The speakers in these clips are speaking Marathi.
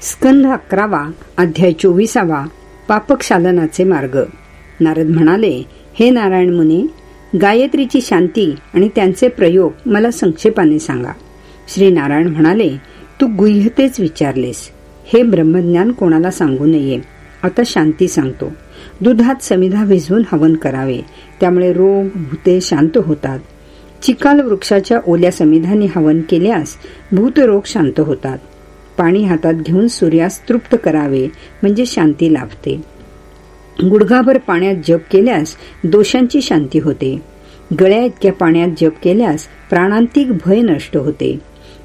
स्कंध अकरावा अध्याय चोवीसावा पापक्षालनाचे मार्ग. नारद म्हणाले हे नारायण मुनी गायत्रीची शांती आणि त्यांचे प्रयोग मला संक्षेपाने सांगा. श्री नारायण म्हणाले तू गुह्यतेच विचारलेस. हे ब्रह्मज्ञान कोणाला सांगू नये? आता शांती सांगतो. दुधात समिधा भिजवून हवन करावे. त्यामुळे रोग भूते शांत होतात. चिकाल वृक्षाच्या ओल्या समिधाने हवन केल्यास भूतरोग शांत होतात. पाणी हातात घेऊन सूर्यास तृप्त करावे म्हणजे शांती लाभते. गुडघाभर पाण्यात जप केल्यास दोषांची शांती होते. गळ्या इतक्या पाण्यात जप केल्यास प्राणांतिक भय नष्ट होते.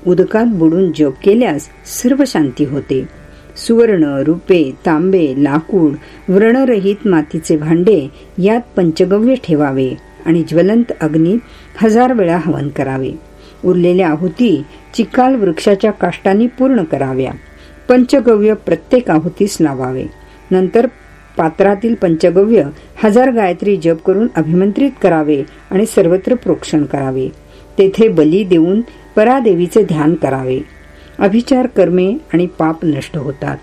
उदकात बुडून जप केल्यास सर्व शांती होते. सुवर्ण रुपे तांबे लाकूड व्रणरहित मातीचे भांडे यात पंचगव्य ठेवावे आणि ज्वलंत अग्नी हजार वेळा हवन करावे. उरलेल्या आहुती चिकाल वृक्षाच्या काष्टांनी पूर्ण कराव्या. पंचगव्य प्रत्येक आहुतीस लावावे. नंतर पात्रातील पंचगव्य हजार गायत्री जप करून अभिमंत्रित करावे आणि सर्वत्र प्रोक्षण करावे. तेथे बली देऊन परादेवीचे ध्यान करावे. अभिचार कर्मे आणि पाप नष्ट होतात.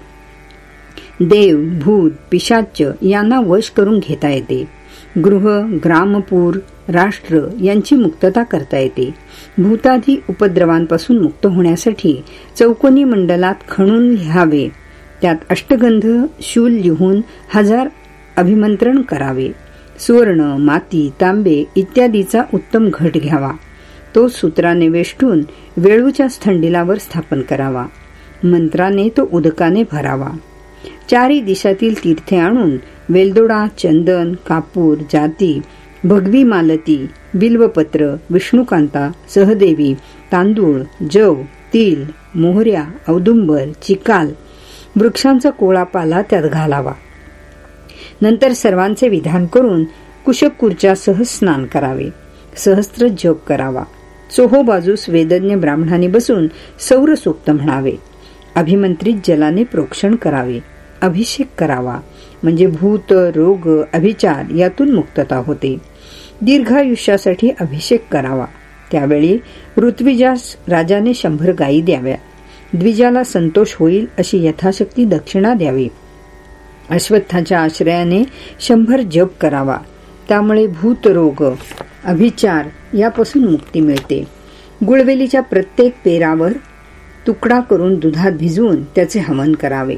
देव भूत पिशाच यांना वश करून घेता येते. गृह ग्रामपूर राष्ट्र यांची मुक्तता करता येते. भूताधी उपद्रवांपासून मुक्त होण्यासाठी चौकोनी मंडलात खणून लिहावे. त्यात अष्टगंध शूल लिहून हजार अभिमंत्रण करावे. सुवर्ण माती तांबे इत्यादीचा उत्तम घट घ्यावा. तो सूत्राने वेष्टून वेळूच्या स्थंडीलावर स्थापन करावा. मंत्राने तो उदकाने भरावा. चारी दिशातील तीर्थे आणून वेलदोडा चंदन कापूर जाती भगवी मालती बिल्वपत्र विष्णुकांता सहदेवी तांदूळ जव तिल मोहऱ्या औदुंबर चिकाल वृक्षांचा कोळा पाला त्यात घालावा. नंतर सर्वांचे विधान करून कुशपूरच्या स्नान करावे. सहस्त्र जप करावा. चोहो बाजूस वेदज्ञ ब्राह्मणाने बसून सौरसूक्त म्हणावे. अभिमंत्रित जलाने प्रोक्षण करावे. अभिषेक करावा. म्हणजे भूत रोग अभिचार यातून मुक्तता होते. दीर्घायुष्यासाठी अभिषेक करावा. त्यावेळी ऋत्विजास राजाने शंभर गायी द्याव्या. द्विजाला संतोष होईल अशी यथाशक्ती दक्षिणा द्यावी. अश्वत्थाच्या आश्रयाने शंभर जप करावा. त्यामुळे भूतरोग अभिचार यापासून मुक्ती मिळते. गुळवेलीच्या प्रत्येक पेरावर तुकडा करून दुधात भिजवून त्याचे हवन करावे.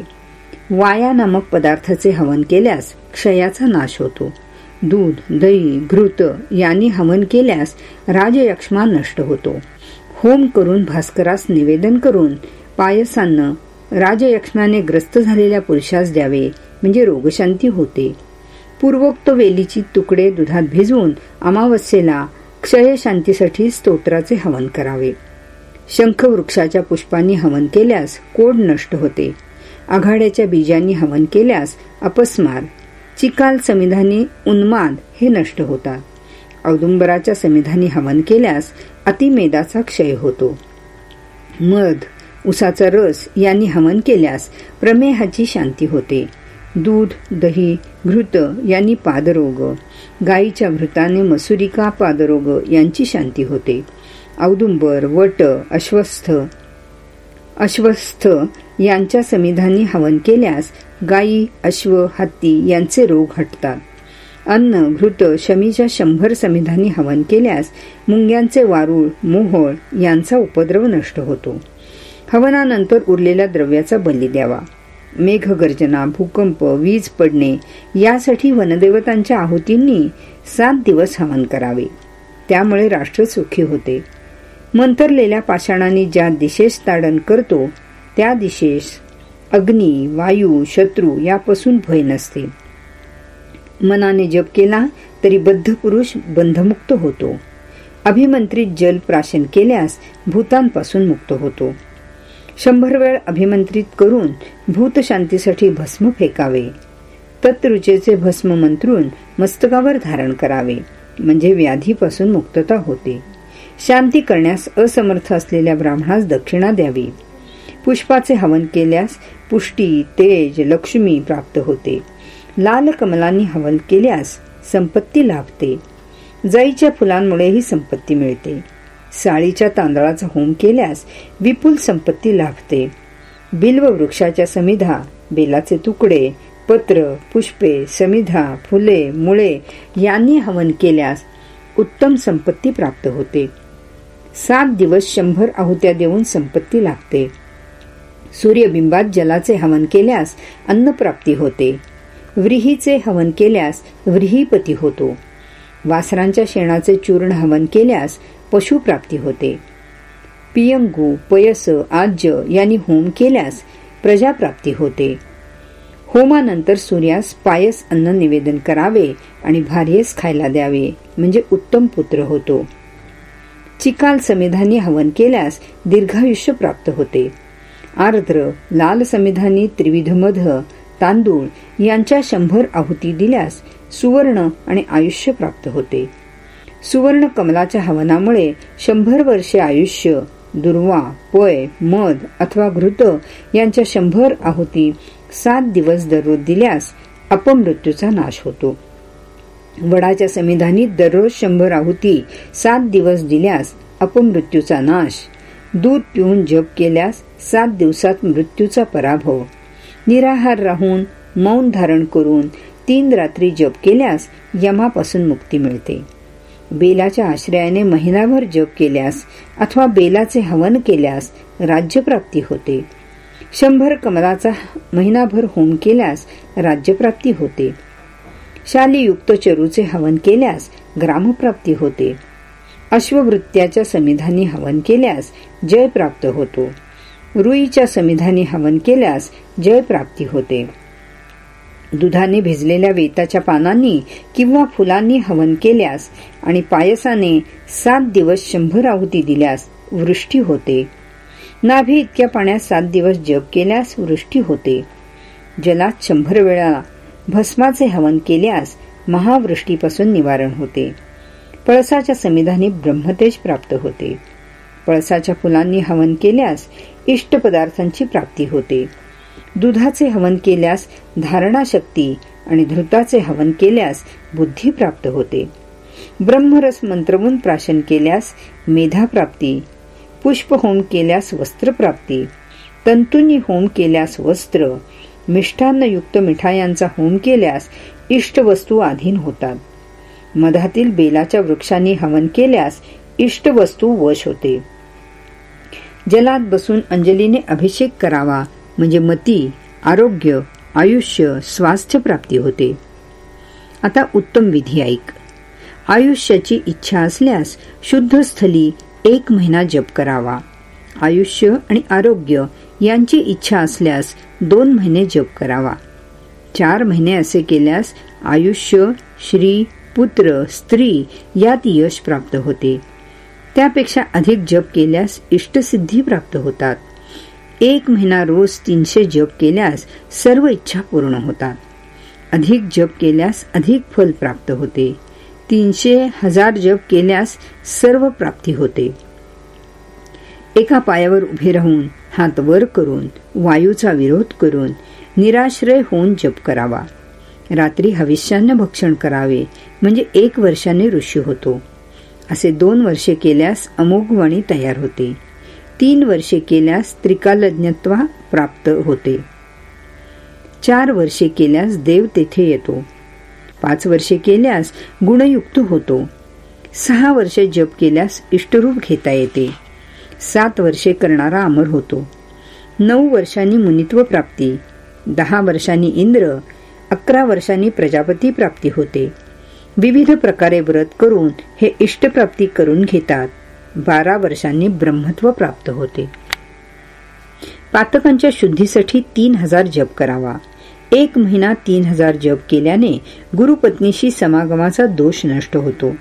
वाया नामक पदार्थाचे हवन केल्यास क्षयाचा नाश होतो. दूध दही घृत यांनी हवन केल्यास राजयक्ष्मा नष्ट होतो. होम करून भास्करास निवेदन करून पायसांना राजयक्ष्माने ग्रस्त झालेल्या पुरुषास द्यावे म्हणजे रोगशांती होते. पूर्वोक्त वेलीची तुकडे दुधात भिजवून अमावस्येला क्षयशांतीसाठी स्तोत्राचे हवन करावे. शंख वृक्षाच्या पुष्पांनी हवन केल्यास कोड नष्ट होते. आघाड्याच्या बीजांनी हवन केल्यास अपस्मार चिकाल समिधानी उन्माद हे नष्ट होतात. औदुंबराच्या समिधानी हवन केल्यास अतिमेदाचा क्षय होतो. मध उसाचा रस यांनी हवन केल्यास प्रमेहाची शांती होते. दूध दही घृत यांनी पादरोग गायीच्या घृताने मसुरिका पादरोग यांची शांती होते. औदुंबर वट अश्वस्थ अश्वस्थ यांच्या समिधानी हवन केल्यास गायी अश्व हत्ती यांचे रोग हटतात. अन्न घृत शमीच्या शंभर समिधानी हवन केल्यास मुंग्यांचे वारूळ मोहोळ यांचा उपद्रव नष्ट होतो. हवनानंतर उरलेल्या द्रव्याचा बली द्यावा. मेघगर्जना भूकंप वीज पडणे यासाठी वनदेवतांच्या आहुतींनी सात दिवस हवन करावे. त्यामुळे राष्ट्र सुखी होते. मंतरलेल्या पाषाणाने ज्या दिशेस ताडण करतो त्या दिशेस अग्नी वायू शत्रू यापासून भय नसते. मनाने जप केला तरी बद्ध पुरुष बंधमुक्त होतो. अभिमंत्रित जल प्राशन केल्यास भूतांपासून मुक्त होतो. शंभर वेळ अभिमंत्रित करून भूतशांतीसाठी भस्म फेकावे. तत्रुचेचे भस्म मंत्रून मस्तकावर धारण करावे म्हणजे व्याधीपासून मुक्तता होते. शांती करण्यास असमर्थ असलेल्या ब्राह्मणास दक्षिणा द्यावी. पुष्पाचे हवन केल्यास पुष्टी तेज लक्ष्मी प्राप्त होते. लाल कमलांनी हवन केल्यास संपत्ती लाभते. जाईच्या फुलांमुळेही संपत्ती मिळते. साळीच्या तांदळाचा होम केल्यास विपुल संपत्ती लाभते. बिल्व वृक्षाच्या समिधा बेलाचे तुकडे पत्र पुष्पे समिधा फुले मुळे यांनी हवन केल्यास उत्तम संपत्ती प्राप्त होते. सात दिवस शंभर आहुत्या देऊन संपत्ती लागते. सूर्यबिंबात जलाचे हवन केल्यास अन्नप्राप्ती होते. व्रीहीचे हवन केल्यास व्रीहीपती होतो. वासरांच्या शेणाचे चूर्ण हवन केल्यास पशुप्राप्ती होते. पियंगू पयस आज्य यांनी होम केल्यास प्रजाप्राप्ती होते. होमानंतर सूर्यास पायस अन्न निवेदन करावे आणि भार्येस खायला द्यावे म्हणजे उत्तम पुत्र होतो. चिकाल समिधानी हवन केल्यास दीर्घायुष्य प्राप्त होते. आर्द्र लाल समिधानी त्रिविधमध तांदूळ यांच्या शंभर आहुती दिल्यास सुवर्ण आणि आयुष्य प्राप्त होते. सुवर्ण कमलाच्या हवनामुळे शंभर वर्षे आयुष्य दुर्वा पय मध अथवा घृत यांच्या शंभर आहुती सात दिवस दररोज दिल्यास अपमृत्यूचा नाश होतो. वडाच्या समिधानी दररोज शंभर आहुती सात दिवस दिल्यास अपमृत्यूचा नाश. दूध पिऊन जप केल्यास सात दिवसात मृत्यूचा पराभव. निराहार राहून मौन धारण करून तीन रात्री जप केल्यास यमापासून मुक्ती मिळते. बेलाच्या आश्रयाने महिनाभर जप केल्यास अथवा बेलाचे हवन केल्यास राज्यप्राप्ती होते. शंभर कमलाचा महिनाभर होम केल्यास राज्यप्राप्ती होते. शालीयुक्त चरूचे हवन केल्यास ग्रामप्राप्ती होते. अश्ववृत्त्याच्या समिधानी हवन केल्यास जय प्राप्त होतो. रुईच्या समिधानी हवन केल्यास जय प्राप्ती होते. दुधाने भिजलेल्या वेताच्या पानांनी किंवा फुलांनी हवन केल्यास आणि पायसाने सात दिवस शंभर आहुती दिल्यास वृष्टी होते. नाभी इतक्या पाण्यात सात दिवस जप केल्यास वृष्टी होते. जलात शंभर वेळा भस्माचे हवन केल्यास महावृष्टीपासून निवारण होते. पळसाच्या समिधानी ब्रह्मतेज प्राप्त होते. पळसाच्या फुलांनी हवन केल्यास इष्ट पदार्थांची प्राप्ती होते. दुधाचे हवन केल्यास धारणाशक्ती आणि धृताचे हवन केल्यास बुद्धी प्राप्त होते. ब्रह्मरस मंत्रवून प्राशन केल्यास मेधा प्राप्ती पुष्प होम केल्यास वस्त्र प्राप्ती तंतुनी होम केल्यास वस्त्र मिष्ठान्नयुक्त मिठायांचा होम केल्यास इष्ट वस्तू होतात. मधातील बेलाच्या वृक्षांनी हवन केल्यास इष्ट वस्तू वश होते. जलात बसून अंजलीने अभिषेक करावा म्हणजे मती आरोग्य आयुष्य स्वास्थ्य प्राप्ती होते. आता उत्तम विधी ऐक. आयुष्याची इच्छा असल्यास शुद्ध स्थली एक महिना जप करावा. आयुष्य आणि आरोग्य यांची इच्छा असल्यास दोन महिने जप करावा. चार महिने असे केल्यास आयुष्य श्री पुत्र स्त्री यात यश प्राप्त होते. त्यापेक्षा अधिक जप केल्यास इष्टसिद्धी प्राप्त होतात. एक महिना रोज तीनशे जप केल्यास सर्व इच्छा पूर्ण होतात. अधिक जप केल्यास अधिक फल प्राप्त होते. तीनशे हजार जप केल्यास सर्व प्राप्ती होते. एका पायावर उभे राहून हात वर करून वायूचा विरोध करून निराश्रय होऊन जप करावा. रात्री हविष्यानं भक्षण करावे म्हणजे एक वर्षाने ऋषी होतो. असे दोन वर्षे केल्यास अमोघवाणी तयार होते. तीन वर्षे केल्यास त्रिकालज्ञत्वा प्राप्त होते. चार वर्षे केल्यास देव तेथे येतो. पाच वर्षे केल्यास गुणयुक्त होतो. सहा वर्षे जप केल्यास इष्टरूप घेता येते. सात वर्षे करणारा अमर होतो. नऊ वर्षांनी मुनित्व प्राप्ती दहा वर्षांनी इंद्र अकरा वर्षांनी प्रजापती प्राप्ती होते. विविध प्रकारे व्रत करून हे इष्टप्राप्ती करून घेतात. बारा वर्षांनी ब्रह्मत्व प्राप्त होते. पातकांच्या शुद्धीसाठी तीन हजार जप करावा. एक महिना तीन हजार जप केल्याने गुरुपत्नीशी समागमाचा दोष नष्ट होतो.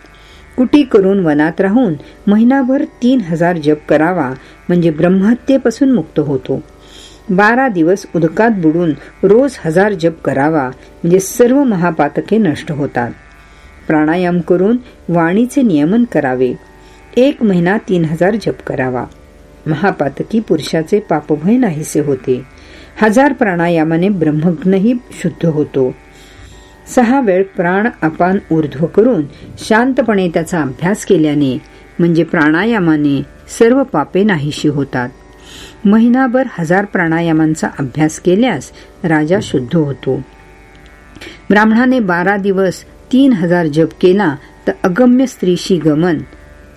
कुटी करून वनात राहून महिनाभर तीन हजार जप करावा म्हणजे ब्रह्महत्येपासून मुक्त होतो. बारा दिवस उदकात बुडून रोज हजार जप करावा म्हणजे सर्व महापातके नष्ट होतात. प्राणायाम करून वाणीचे नियमन करावे. एक महिना तीन हजार जप करावा. महापातकी पुरुषाचे पापभय नाहीसे होते. हजार प्राणायामाने ब्रह्मग्नही शुद्ध होतो. सहा वेळ प्राण अपान ऊर्ध्व करून शांतपणे त्याचा अभ्यास केल्याने म्हणजे प्राणायामाने सर्व पापे नाहीशी होतात. महिनाभर हजार प्राणायामांचा अभ्यास केल्यास राजा शुद्ध होतो. ब्राह्मणाने बारा दिवस तीन हजार जप केला तर अगम्य स्त्रीशी गमन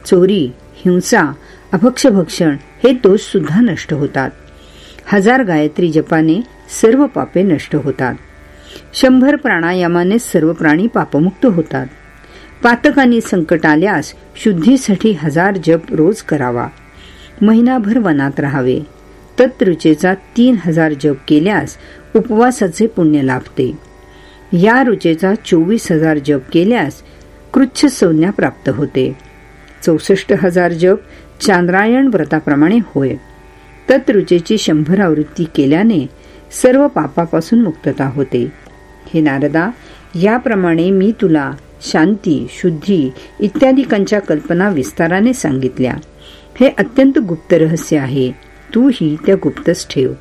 चोरी हिंसा अभक्षभक्षण हे दोष सुद्धा नष्ट होतात. हजार गायत्री जपाने सर्व पापे नष्ट होतात. शंभर प्राणायामाने सर्व प्राणी पापमुक्त होतात. पातकांनी संकट आल्यास शुद्धीसाठी हजार जप रोज करावा. महिनाभर वनात राहावे. तत्रुचेचा तीन हजार जप केल्यास उपवासाचे पुण्य लाभते. या रुचेचा चोवीस हजार जप केल्यास कृच्छ संज्ञा प्राप्त होते. चौसष्ट हजार जप चांद्रायण व्रताप्रमाणे होय. तत्रुचेची शंभर आवृत्ती केल्याने सर्व पापापासून मुक्तता होते. हे नारदा याप्रमाणे मी तुला शांती शुद्धी इत्यादिकांच्या कल्पना विस्ताराने सांगितल्या. हे अत्यंत गुप्त रहस्य आहे. तूही त्या गुप्तच ठेव.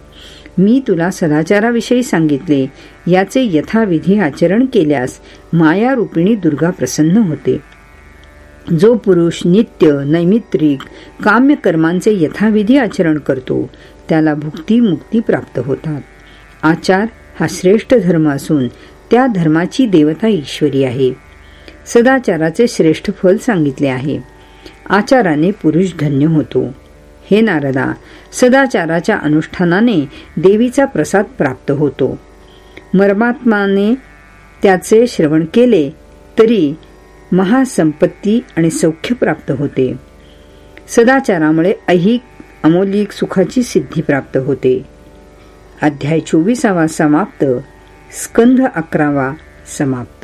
मी तुला सदाचाराविषयी सांगितले याचे यथाविधी आचरण केल्यास माया रूपिणी दुर्गा प्रसन्न होते. जो पुरुष नित्य नैमित्रिक काम्य कर्मांचे यथाविधी आचरण करतो त्याला भुक्ती मुक्ती प्राप्त होतात. आचार हा श्रेष्ठ धर्म असून त्या धर्माची देवता ईश्वरी आहे. सदाचाराचे श्रेष्ठ फल सांगितले आहे. आचाराने पुरुष धन्य होतो. हे नारदा सदाचाराच्या अनुष्ठानाने देवीचा प्रसाद प्राप्त होतो. मर्मात्माने त्याचे श्रवण केले तरी महासंपत्ती आणि सौख्य प्राप्त होते. सदाचारामुळे ऐहिक अमोलिक सुखाची सिद्धी प्राप्त होते. अध्याय चोवीसावा समाप्त. स्कंध अकरावा समाप्त.